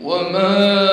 我们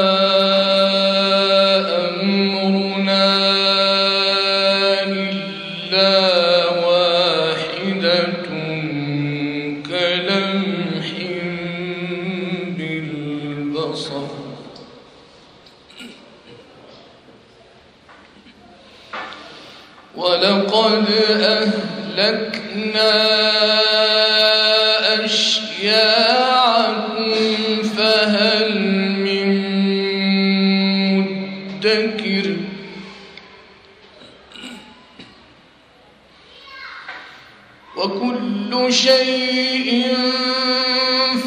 شيء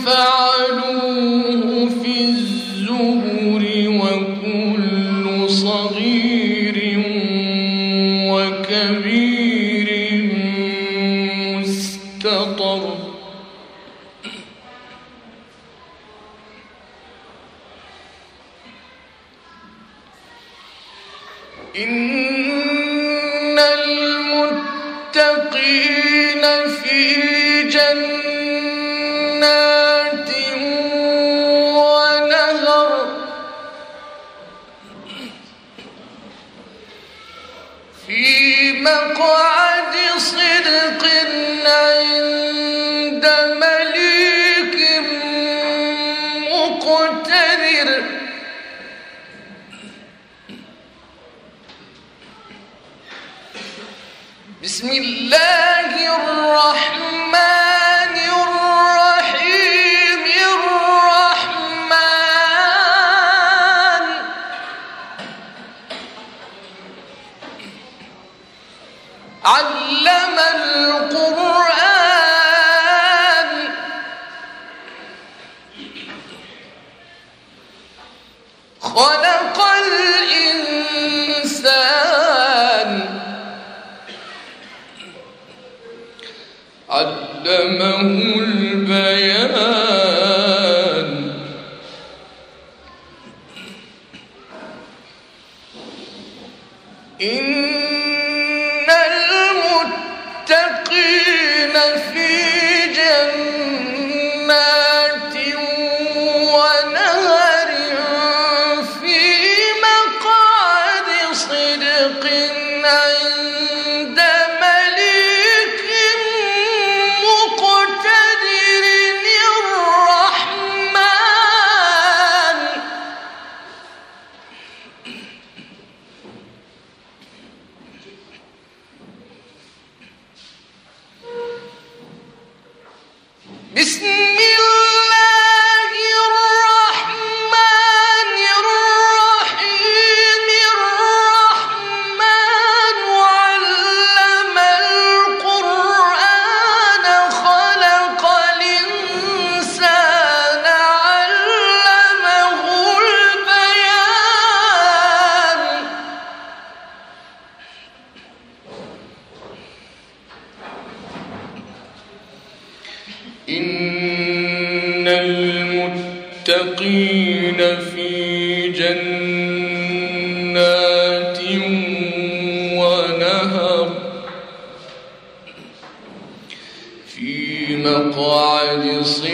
فعلوه في الزهر وكل صغير وكبير مستطر. إن المتقين شيء بسم الله الرحمن كلامه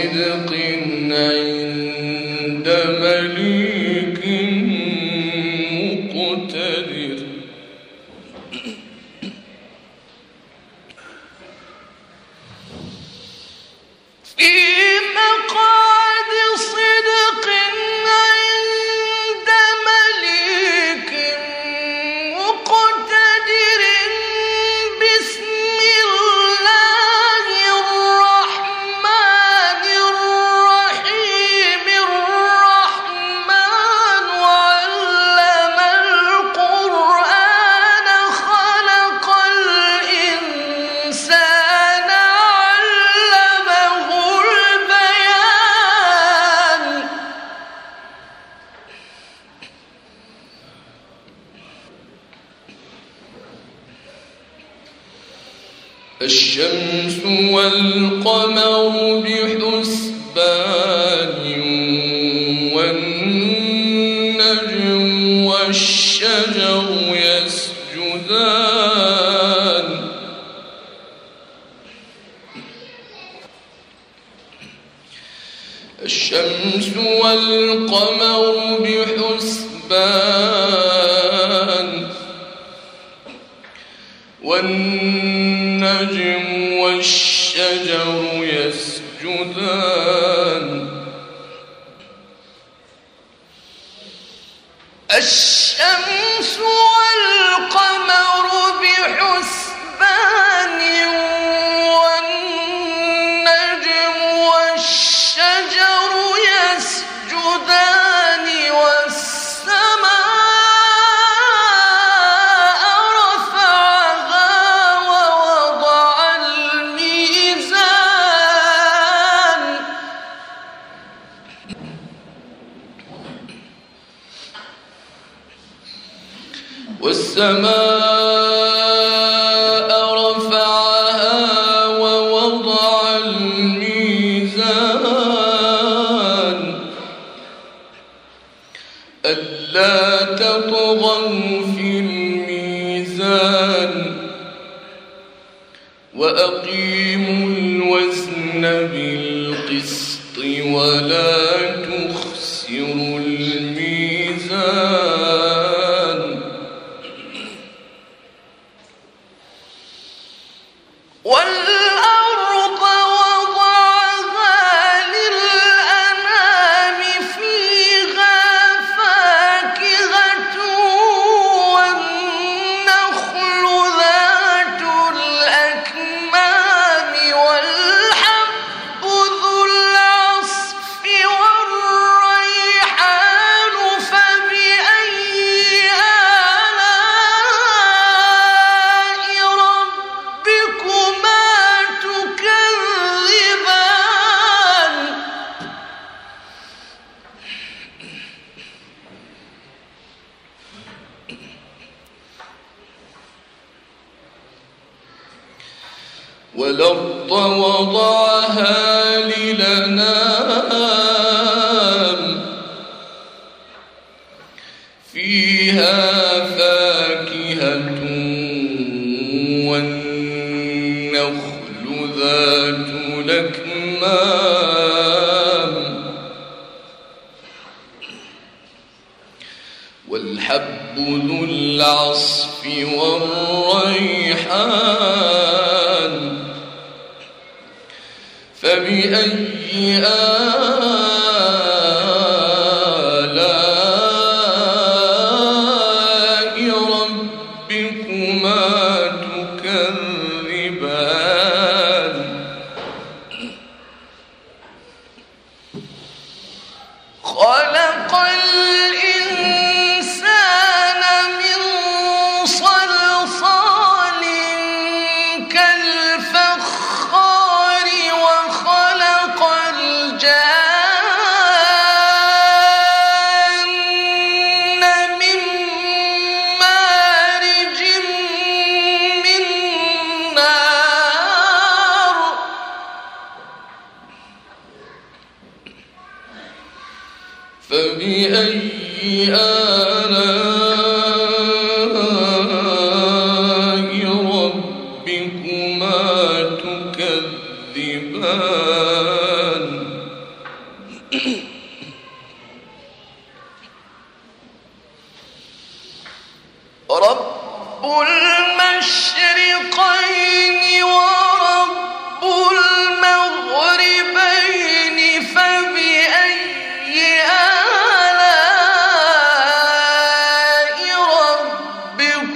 صدق عند الشجر وال والأرض وضعها للنام. فيها فاكهة والنخل ذات لكمام. والحب ذو العصف والريحان. فبأي آلاء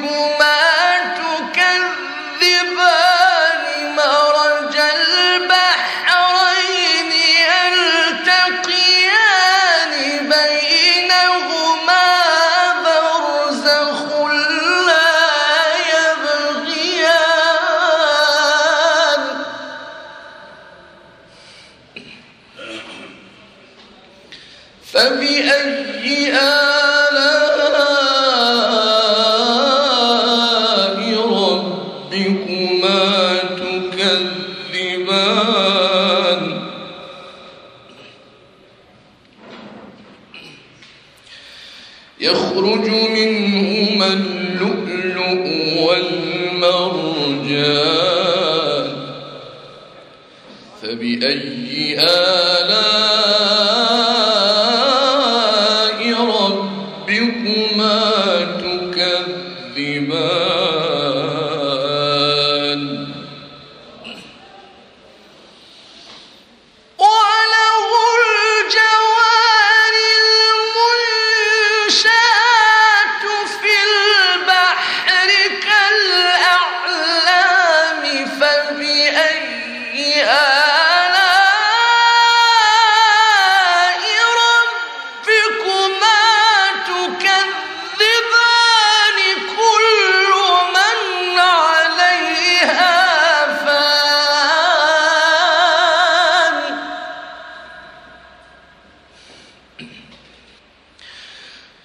کو ربكما تكذبان يخرج منهما اللؤلؤ والمرجان فبأي آل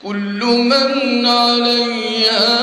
كل من عليها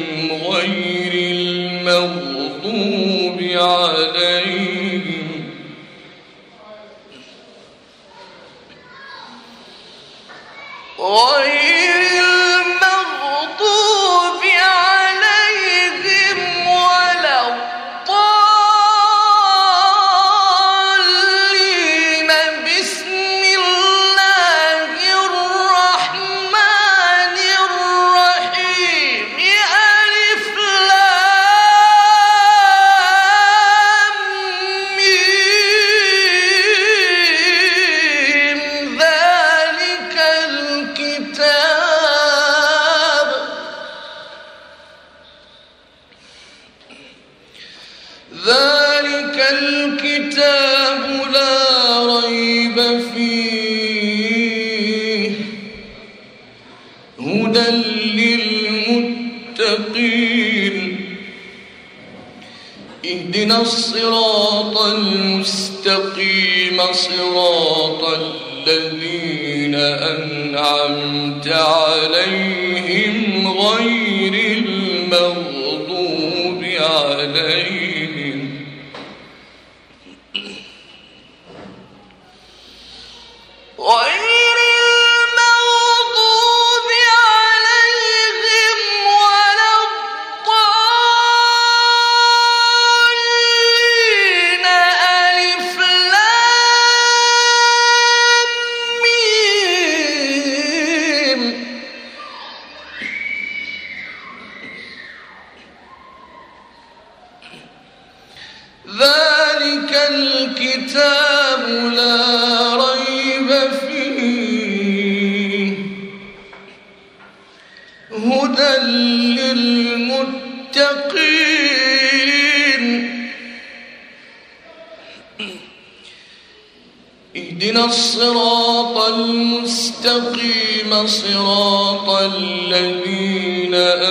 ذلك الكتاب لا ريب فيه هدى للمتقين اهدنا الصراط المستقيم صراط الذين أنعمت عليهم الصراط المستقيم صراط الذين أمنوا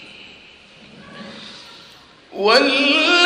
وال